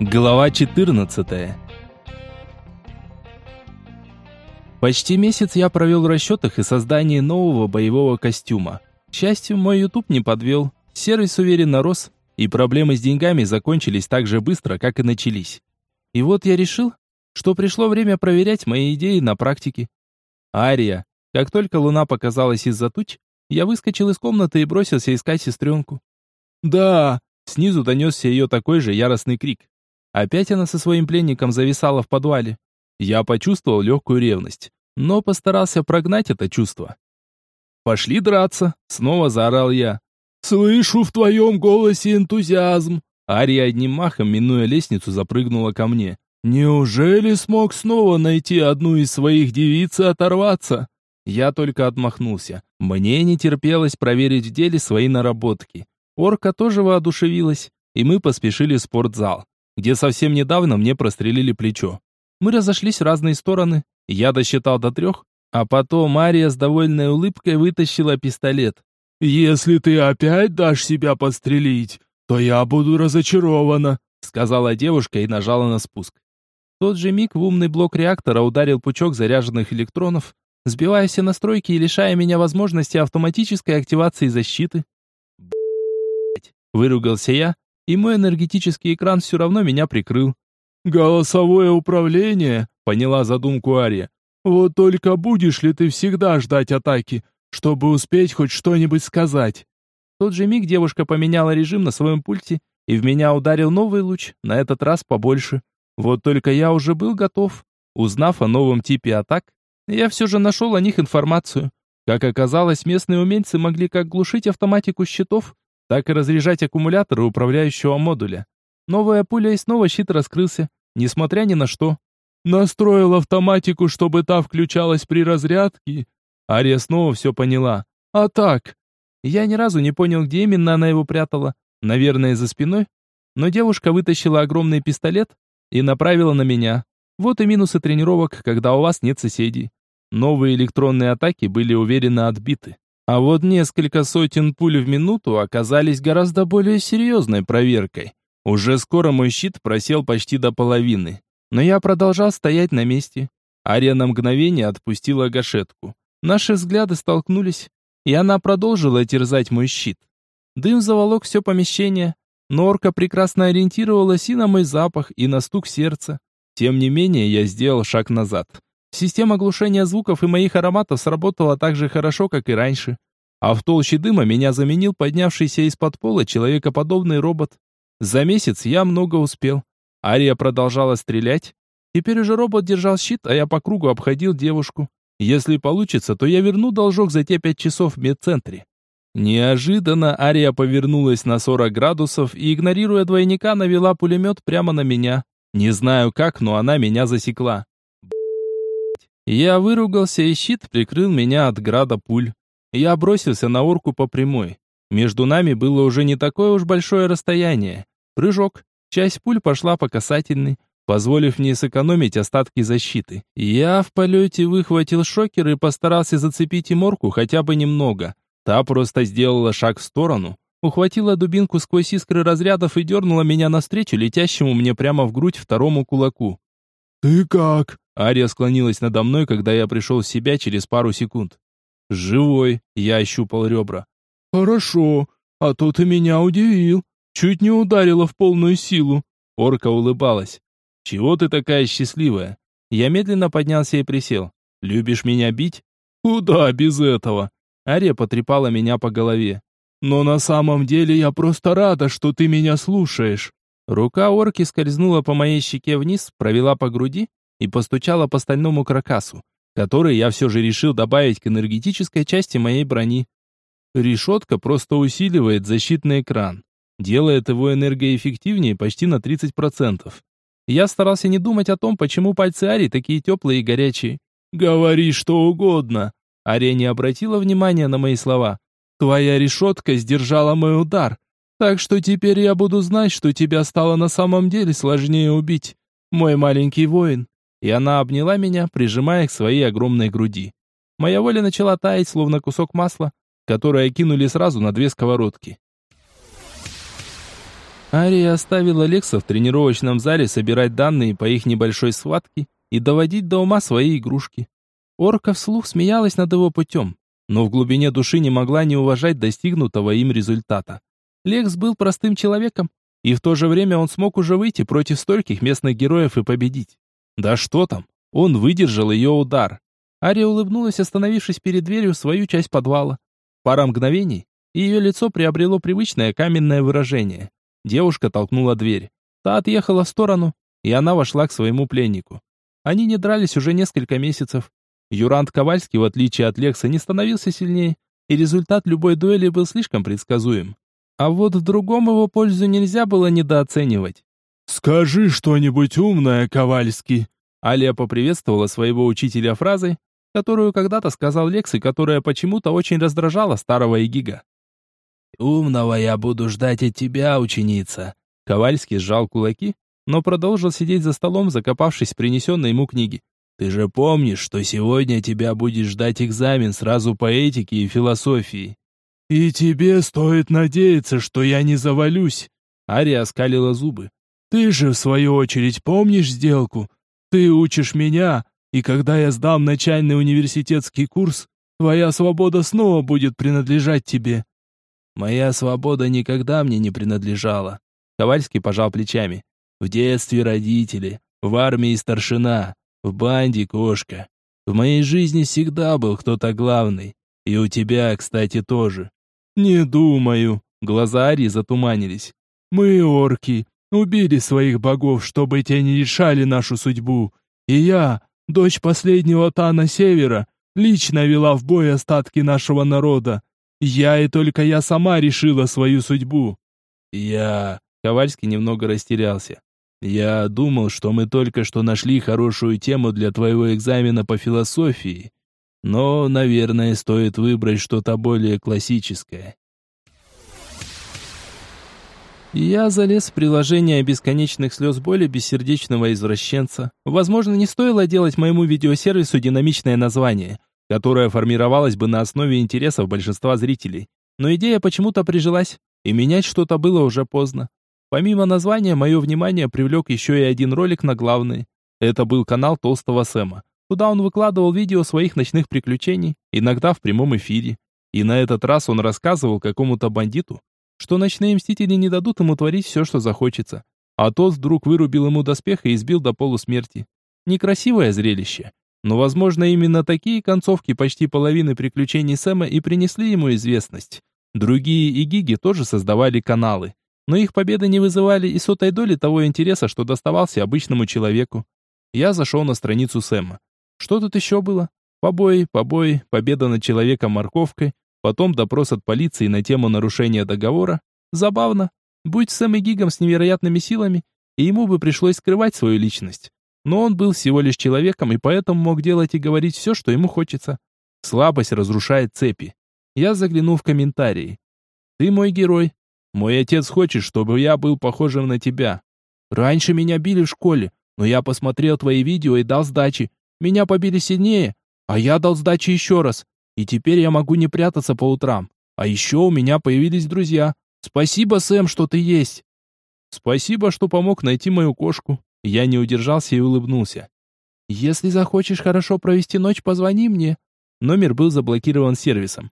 Глава 14 Почти месяц я провел в расчетах и создании нового боевого костюма. К счастью, мой YouTube не подвел. Сервис уверенно рос, и проблемы с деньгами закончились так же быстро, как и начались. И вот я решил, что пришло время проверять мои идеи на практике. Ария. Как только луна показалась из-за туч, я выскочил из комнаты и бросился искать сестренку. «Да!» Снизу донесся ее такой же яростный крик. Опять она со своим пленником зависала в подвале. Я почувствовал легкую ревность, но постарался прогнать это чувство. «Пошли драться!» — снова заорал я. «Слышу в твоем голосе энтузиазм!» Ария одним махом, минуя лестницу, запрыгнула ко мне. «Неужели смог снова найти одну из своих девиц и оторваться?» Я только отмахнулся. Мне не терпелось проверить в деле свои наработки. Орка тоже воодушевилась, и мы поспешили в спортзал где совсем недавно мне прострелили плечо. Мы разошлись в разные стороны, я досчитал до трех, а потом Мария с довольной улыбкой вытащила пистолет. «Если ты опять дашь себя подстрелить, то я буду разочарована», сказала девушка и нажала на спуск. В тот же миг в умный блок реактора ударил пучок заряженных электронов, сбивая все настройки и лишая меня возможности автоматической активации защиты. Выругался я, и мой энергетический экран все равно меня прикрыл. «Голосовое управление», — поняла задумку Ария. «Вот только будешь ли ты всегда ждать атаки, чтобы успеть хоть что-нибудь сказать?» В тот же миг девушка поменяла режим на своем пульте, и в меня ударил новый луч, на этот раз побольше. Вот только я уже был готов. Узнав о новом типе атак, я все же нашел о них информацию. Как оказалось, местные умельцы могли как глушить автоматику щитов, так и разряжать аккумуляторы управляющего модуля. Новая пуля и снова щит раскрылся, несмотря ни на что. Настроил автоматику, чтобы та включалась при разрядке. Ария снова все поняла. А так? Я ни разу не понял, где именно она его прятала. Наверное, за спиной. Но девушка вытащила огромный пистолет и направила на меня. Вот и минусы тренировок, когда у вас нет соседей. Новые электронные атаки были уверенно отбиты. А вот несколько сотен пуль в минуту оказались гораздо более серьезной проверкой. Уже скоро мой щит просел почти до половины. Но я продолжал стоять на месте. Ария на мгновение отпустила гашетку. Наши взгляды столкнулись, и она продолжила терзать мой щит. Дым заволок все помещение. Норка прекрасно ориентировалась и на мой запах, и на стук сердца. Тем не менее, я сделал шаг назад. Система глушения звуков и моих ароматов сработала так же хорошо, как и раньше. А в толще дыма меня заменил поднявшийся из-под пола человекоподобный робот. За месяц я много успел. Ария продолжала стрелять. Теперь уже робот держал щит, а я по кругу обходил девушку. Если получится, то я верну должок за те пять часов в медцентре. Неожиданно Ария повернулась на 40 градусов и, игнорируя двойника, навела пулемет прямо на меня. Не знаю как, но она меня засекла. Я выругался, и щит прикрыл меня от града пуль. Я бросился на орку по прямой. Между нами было уже не такое уж большое расстояние. Прыжок. Часть пуль пошла по касательной, позволив мне сэкономить остатки защиты. Я в полете выхватил шокер и постарался зацепить и морку хотя бы немного. Та просто сделала шаг в сторону, ухватила дубинку сквозь искры разрядов и дернула меня навстречу летящему мне прямо в грудь второму кулаку. «Ты как?» Ария склонилась надо мной, когда я пришел в себя через пару секунд. «Живой!» — я ощупал ребра. «Хорошо, а то ты меня удивил. Чуть не ударила в полную силу». Орка улыбалась. «Чего ты такая счастливая?» Я медленно поднялся и присел. «Любишь меня бить?» «Куда без этого?» Ария потрепала меня по голове. «Но на самом деле я просто рада, что ты меня слушаешь». Рука орки скользнула по моей щеке вниз, провела по груди, и постучала по стальному каркасу, который я все же решил добавить к энергетической части моей брони. Решетка просто усиливает защитный экран, делает его энергоэффективнее почти на 30%. Я старался не думать о том, почему пальцы Ари такие теплые и горячие. «Говори что угодно!» Ария не обратила внимания на мои слова. «Твоя решетка сдержала мой удар, так что теперь я буду знать, что тебя стало на самом деле сложнее убить, мой маленький воин и она обняла меня, прижимая к своей огромной груди. Моя воля начала таять, словно кусок масла, которое кинули сразу на две сковородки. Ария оставила Лекса в тренировочном зале собирать данные по их небольшой схватке и доводить до ума свои игрушки. Орка вслух смеялась над его путем, но в глубине души не могла не уважать достигнутого им результата. Лекс был простым человеком, и в то же время он смог уже выйти против стольких местных героев и победить. Да что там, он выдержал ее удар. Ария улыбнулась, остановившись перед дверью в свою часть подвала. Пара мгновений, и ее лицо приобрело привычное каменное выражение. Девушка толкнула дверь. Та отъехала в сторону, и она вошла к своему пленнику. Они не дрались уже несколько месяцев. Юрант Ковальский, в отличие от Лекса, не становился сильнее, и результат любой дуэли был слишком предсказуем. А вот в другом его пользу нельзя было недооценивать. «Скажи что-нибудь умное, Ковальский!» Алия поприветствовала своего учителя фразой, которую когда-то сказал Лекс и которая почему-то очень раздражала старого Эгига. «Умного я буду ждать от тебя, ученица!» Ковальский сжал кулаки, но продолжил сидеть за столом, закопавшись в принесенной ему книги. «Ты же помнишь, что сегодня тебя будет ждать экзамен сразу по этике и философии?» «И тебе стоит надеяться, что я не завалюсь!» Ария оскалила зубы. «Ты же, в свою очередь, помнишь сделку? Ты учишь меня, и когда я сдам начальный университетский курс, твоя свобода снова будет принадлежать тебе. Моя свобода никогда мне не принадлежала. Ковальский пожал плечами. В детстве родители, в армии старшина, в банде кошка. В моей жизни всегда был кто-то главный. И у тебя, кстати, тоже. Не думаю. Глаза Ари затуманились. Мы, орки, убили своих богов, чтобы те не решали нашу судьбу. И я, дочь последнего Тана Севера, лично вела в бой остатки нашего народа. Я и только я сама решила свою судьбу. Я... Ковальский немного растерялся. Я думал, что мы только что нашли хорошую тему для твоего экзамена по философии. Но, наверное, стоит выбрать что-то более классическое. Я залез в приложение бесконечных слез боли бессердечного извращенца. Возможно, не стоило делать моему видеосервису динамичное название которая формировалась бы на основе интересов большинства зрителей. Но идея почему-то прижилась, и менять что-то было уже поздно. Помимо названия, мое внимание привлек еще и один ролик на главный. Это был канал Толстого Сэма, куда он выкладывал видео своих ночных приключений, иногда в прямом эфире. И на этот раз он рассказывал какому-то бандиту, что ночные мстители не дадут ему творить все, что захочется. А тот вдруг вырубил ему доспех и избил до полусмерти. Некрасивое зрелище, но, возможно, именно такие концовки почти половины приключений Сэма и принесли ему известность. Другие и гиги тоже создавали каналы, но их победы не вызывали и сотой доли того интереса, что доставался обычному человеку. Я зашел на страницу Сэма. Что тут еще было? Побои, побои, победа над человеком морковкой, потом допрос от полиции на тему нарушения договора. Забавно. Будь Сэм и Гигом с невероятными силами, и ему бы пришлось скрывать свою личность. Но он был всего лишь человеком и поэтому мог делать и говорить все, что ему хочется. Слабость разрушает цепи. Я заглянул в комментарии. Ты мой герой. Мой отец хочет, чтобы я был похожим на тебя. Раньше меня били в школе, но я посмотрел твои видео и дал сдачи. Меня побили сильнее, а я дал сдачи еще раз. И теперь я могу не прятаться по утрам. А еще у меня появились друзья. Спасибо, Сэм, что ты есть. Спасибо, что помог найти мою кошку. Я не удержался и улыбнулся. «Если захочешь хорошо провести ночь, позвони мне». Номер был заблокирован сервисом.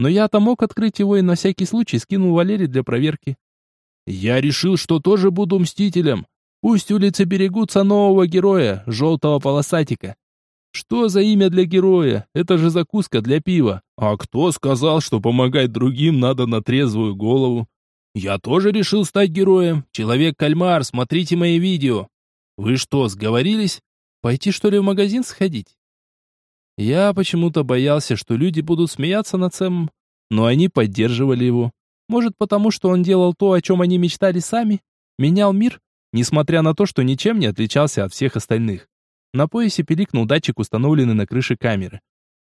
Но я-то мог открыть его и на всякий случай скинул Валерий для проверки. «Я решил, что тоже буду мстителем. Пусть улицы берегутся нового героя, желтого полосатика. Что за имя для героя? Это же закуска для пива. А кто сказал, что помогать другим надо на трезвую голову? Я тоже решил стать героем. Человек-кальмар, смотрите мои видео. Вы что, сговорились? Пойти что ли в магазин сходить? Я почему-то боялся, что люди будут смеяться над Сэмом, но они поддерживали его. Может, потому что он делал то, о чем они мечтали сами? Менял мир, несмотря на то, что ничем не отличался от всех остальных. На поясе пиликнул датчик, установленный на крыше камеры.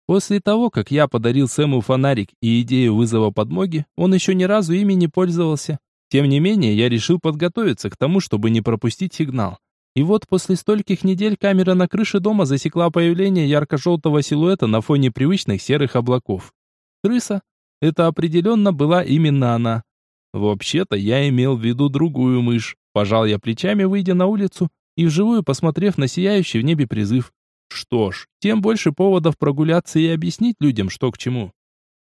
После того, как я подарил Сэму фонарик и идею вызова подмоги, он еще ни разу ими не пользовался. Тем не менее, я решил подготовиться к тому, чтобы не пропустить сигнал. И вот после стольких недель камера на крыше дома засекла появление ярко-желтого силуэта на фоне привычных серых облаков. Крыса. Это определенно была именно она. Вообще-то я имел в виду другую мышь. Пожал я плечами, выйдя на улицу и вживую посмотрев на сияющий в небе призыв. Что ж, тем больше поводов прогуляться и объяснить людям, что к чему.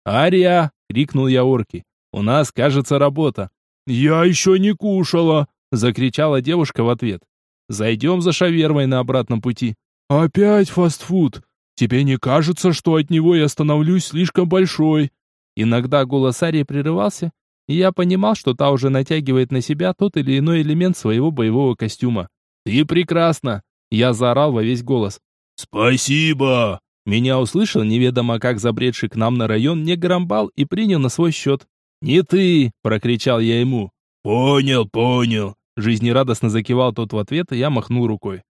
«Ария!» — крикнул я орки. «У нас, кажется, работа». «Я еще не кушала!» — закричала девушка в ответ. «Зайдем за шавермой на обратном пути». «Опять фастфуд! Тебе не кажется, что от него я становлюсь слишком большой?» Иногда голос Арии прерывался, и я понимал, что та уже натягивает на себя тот или иной элемент своего боевого костюма. «Ты прекрасна!» Я заорал во весь голос. «Спасибо!» Меня услышал неведомо как забредший к нам на район неграмбал и принял на свой счет. «Не ты!» – прокричал я ему. «Понял, понял!» Жизнерадостно закивал тот в ответ, и я махнул рукой.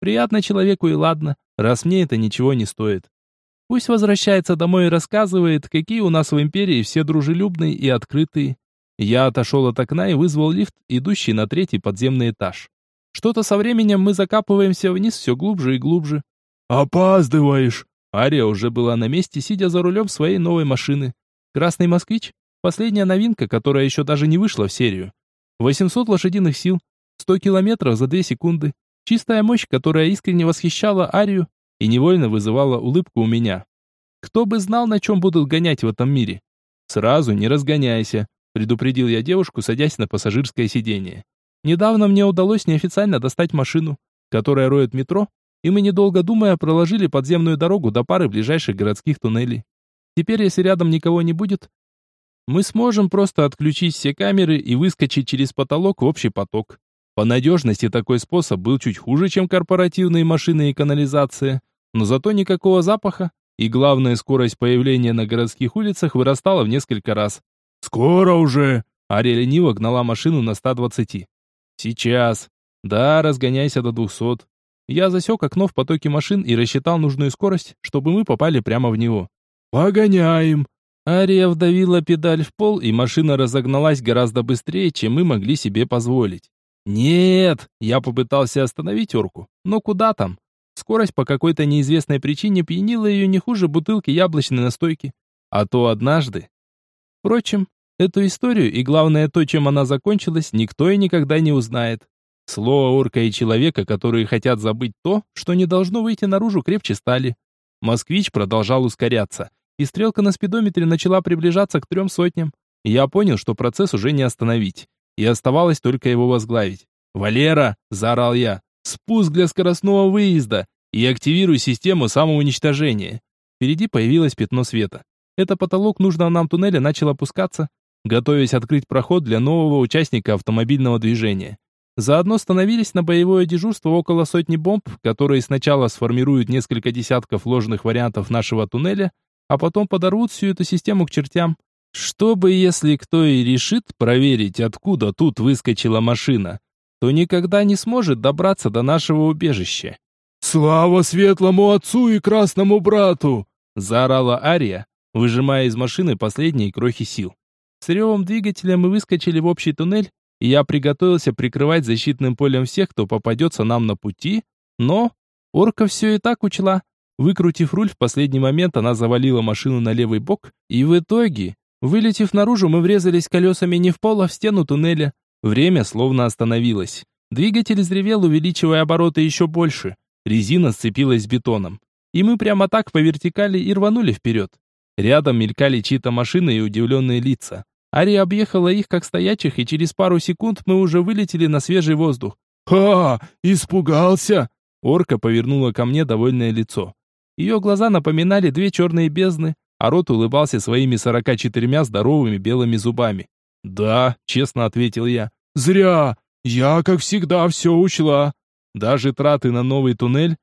«Приятно человеку и ладно, раз мне это ничего не стоит. Пусть возвращается домой и рассказывает, какие у нас в империи все дружелюбные и открытые. Я отошел от окна и вызвал лифт, идущий на третий подземный этаж. Что-то со временем мы закапываемся вниз все глубже и глубже. «Опаздываешь!» Ария уже была на месте, сидя за рулем своей новой машины. «Красный москвич» — последняя новинка, которая еще даже не вышла в серию. 800 лошадиных сил, 100 километров за 2 секунды. Чистая мощь, которая искренне восхищала Арию и невольно вызывала улыбку у меня. Кто бы знал, на чем будут гонять в этом мире. Сразу не разгоняйся, предупредил я девушку, садясь на пассажирское сиденье. Недавно мне удалось неофициально достать машину, которая роет метро, и мы, недолго думая, проложили подземную дорогу до пары ближайших городских туннелей. Теперь, если рядом никого не будет, мы сможем просто отключить все камеры и выскочить через потолок в общий поток. По надежности такой способ был чуть хуже, чем корпоративные машины и канализация, но зато никакого запаха, и главная скорость появления на городских улицах вырастала в несколько раз. «Скоро уже!» Ария лениво гнала машину на 120. «Сейчас!» «Да, разгоняйся до 200. Я засек окно в потоке машин и рассчитал нужную скорость, чтобы мы попали прямо в него. «Погоняем!» Ария вдавила педаль в пол, и машина разогналась гораздо быстрее, чем мы могли себе позволить. «Нет!» Я попытался остановить орку, но куда там? Скорость по какой-то неизвестной причине пьянила ее не хуже бутылки яблочной настойки. А то однажды... Впрочем, эту историю и главное то, чем она закончилась, никто и никогда не узнает. Слово орка и человека, которые хотят забыть то, что не должно выйти наружу, крепче стали. Москвич продолжал ускоряться, и стрелка на спидометре начала приближаться к трем сотням. Я понял, что процесс уже не остановить и оставалось только его возглавить. «Валера!» – заорал я. «Спуск для скоростного выезда! И активируй систему самоуничтожения!» Впереди появилось пятно света. Это потолок нужного нам туннеля начал опускаться, готовясь открыть проход для нового участника автомобильного движения. Заодно становились на боевое дежурство около сотни бомб, которые сначала сформируют несколько десятков ложных вариантов нашего туннеля, а потом подорвут всю эту систему к чертям. Чтобы, если кто и решит проверить, откуда тут выскочила машина, то никогда не сможет добраться до нашего убежища. «Слава светлому отцу и красному брату!» заорала Ария, выжимая из машины последние крохи сил. С ревом двигателя мы выскочили в общий туннель, и я приготовился прикрывать защитным полем всех, кто попадется нам на пути, но орка все и так учла. Выкрутив руль, в последний момент она завалила машину на левый бок, и в итоге Вылетев наружу, мы врезались колесами не в пол, а в стену туннеля. Время словно остановилось. Двигатель взревел, увеличивая обороты еще больше. Резина сцепилась с бетоном. И мы прямо так по вертикали и рванули вперед. Рядом мелькали чьи-то машины и удивленные лица. Ари объехала их как стоячих, и через пару секунд мы уже вылетели на свежий воздух. «Ха! Испугался!» Орка повернула ко мне довольное лицо. Ее глаза напоминали две черные бездны, а рот улыбался своими сорока четырьмя здоровыми белыми зубами. «Да», — честно ответил я. «Зря! Я, как всегда, все учла. Даже траты на новый туннель?»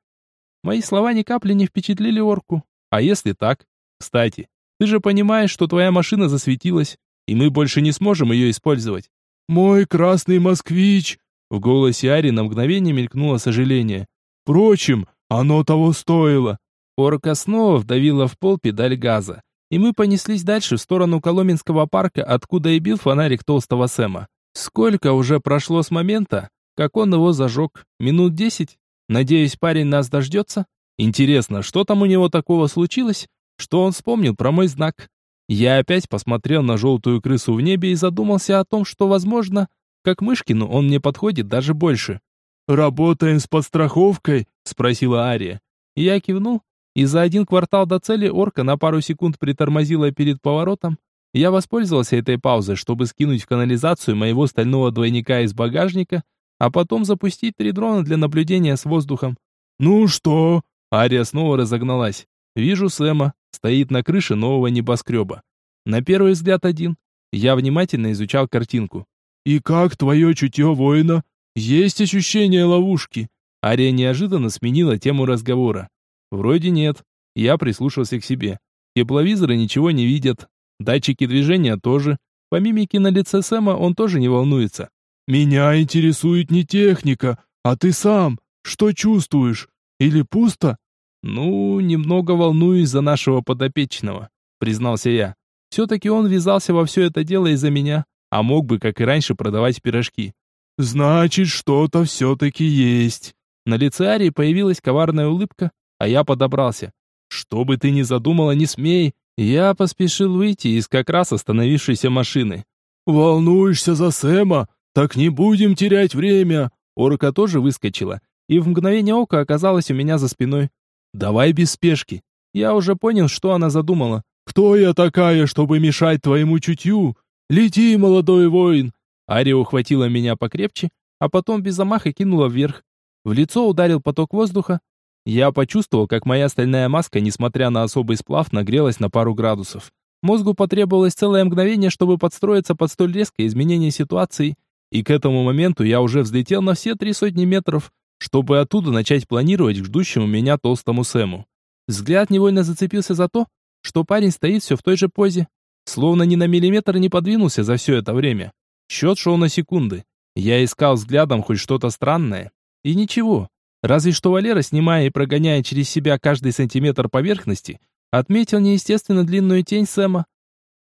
Мои слова ни капли не впечатлили орку. А если так? Кстати, ты же понимаешь, что твоя машина засветилась, и мы больше не сможем ее использовать. «Мой красный москвич!» В голосе Ари на мгновение мелькнуло сожаление. «Впрочем, оно того стоило. Орка снова вдавила в пол педаль газа, и мы понеслись дальше в сторону Коломенского парка, откуда и бил фонарик толстого Сэма. Сколько уже прошло с момента, как он его зажег? Минут десять? Надеюсь, парень нас дождется? Интересно, что там у него такого случилось, что он вспомнил про мой знак? Я опять посмотрел на желтую крысу в небе и задумался о том, что, возможно, как Мышкину он мне подходит даже больше. «Работаем с подстраховкой?» — спросила Ария. Я кивнул, и за один квартал до цели орка на пару секунд притормозила перед поворотом. Я воспользовался этой паузой, чтобы скинуть в канализацию моего стального двойника из багажника, а потом запустить три дрона для наблюдения с воздухом. «Ну что?» Ария снова разогналась. Вижу Сэма, стоит на крыше нового небоскреба. На первый взгляд один. Я внимательно изучал картинку. «И как твое чутье воина? Есть ощущение ловушки?» Ария неожиданно сменила тему разговора. «Вроде нет». Я прислушался к себе. Тепловизоры ничего не видят. Датчики движения тоже. По мимике на лице Сэма он тоже не волнуется. «Меня интересует не техника, а ты сам. Что чувствуешь? Или пусто?» «Ну, немного волнуюсь за нашего подопечного», — признался я. «Все-таки он ввязался во все это дело из-за меня, а мог бы, как и раньше, продавать пирожки». «Значит, что-то все-таки есть». На лице Арии появилась коварная улыбка, а я подобрался. «Что бы ты ни задумала, не смей!» Я поспешил выйти из как раз остановившейся машины. «Волнуешься за Сэма? Так не будем терять время!» Орка тоже выскочила, и в мгновение ока оказалась у меня за спиной. «Давай без спешки!» Я уже понял, что она задумала. «Кто я такая, чтобы мешать твоему чутью? Лети, молодой воин!» Ария ухватила меня покрепче, а потом без замаха кинула вверх. В лицо ударил поток воздуха, я почувствовал, как моя стальная маска, несмотря на особый сплав, нагрелась на пару градусов. Мозгу потребовалось целое мгновение, чтобы подстроиться под столь резкое изменение ситуации, и к этому моменту я уже взлетел на все три сотни метров, чтобы оттуда начать планировать к ждущему меня толстому Сэму. Взгляд невольно зацепился за то, что парень стоит все в той же позе, словно ни на миллиметр не подвинулся за все это время. Счет шел на секунды. Я искал взглядом хоть что-то странное. И ничего. Разве что Валера, снимая и прогоняя через себя каждый сантиметр поверхности, отметил неестественно длинную тень Сэма.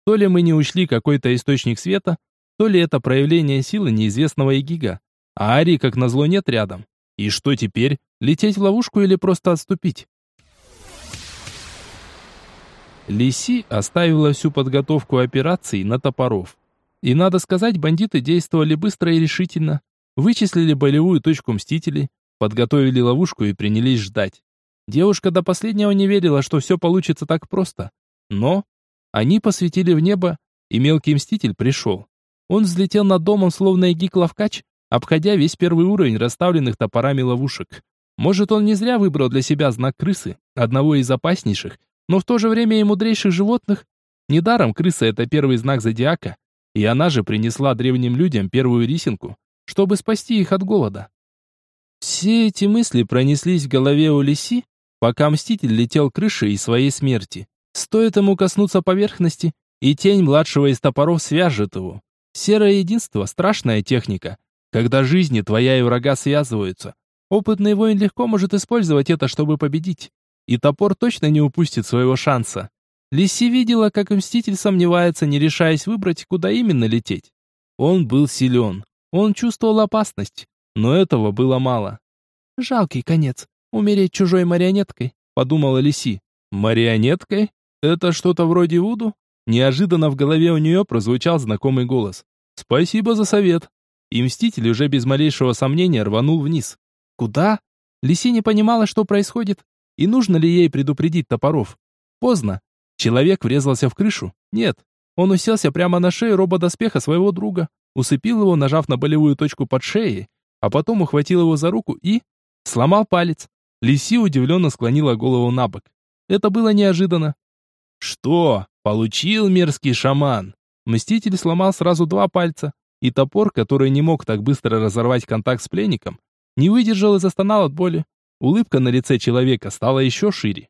То ли мы не учли какой-то источник света, то ли это проявление силы неизвестного Эгига. А Ари, как назло, нет рядом. И что теперь? Лететь в ловушку или просто отступить? Лиси оставила всю подготовку операции на топоров. И надо сказать, бандиты действовали быстро и решительно. Вычислили болевую точку Мстителей, подготовили ловушку и принялись ждать. Девушка до последнего не верила, что все получится так просто. Но они посветили в небо, и мелкий мститель пришел. Он взлетел над домом, словно эгик-ловкач, обходя весь первый уровень расставленных топорами ловушек. Может, он не зря выбрал для себя знак крысы, одного из опаснейших, но в то же время и мудрейших животных. Недаром крыса — это первый знак зодиака, и она же принесла древним людям первую рисинку, чтобы спасти их от голода. Все эти мысли пронеслись в голове у Лиси, пока Мститель летел крышей своей смерти. Стоит ему коснуться поверхности, и тень младшего из топоров свяжет его. Серое единство — страшная техника. Когда жизни твоя и врага связываются, опытный воин легко может использовать это, чтобы победить. И топор точно не упустит своего шанса. Лиси видела, как Мститель сомневается, не решаясь выбрать, куда именно лететь. Он был силен. Он чувствовал опасность. Но этого было мало. «Жалкий конец. Умереть чужой марионеткой», — подумала Лиси. «Марионеткой? Это что-то вроде Вуду?» Неожиданно в голове у нее прозвучал знакомый голос. «Спасибо за совет». И Мститель уже без малейшего сомнения рванул вниз. «Куда?» Лиси не понимала, что происходит, и нужно ли ей предупредить топоров. Поздно. Человек врезался в крышу? Нет. Он уселся прямо на шею рободоспеха своего друга, усыпил его, нажав на болевую точку под шеей, а потом ухватил его за руку и... сломал палец. Лиси удивленно склонила голову на бок. Это было неожиданно. «Что? Получил мерзкий шаман?» Мститель сломал сразу два пальца, и топор, который не мог так быстро разорвать контакт с пленником, не выдержал и застонал от боли. Улыбка на лице человека стала еще шире.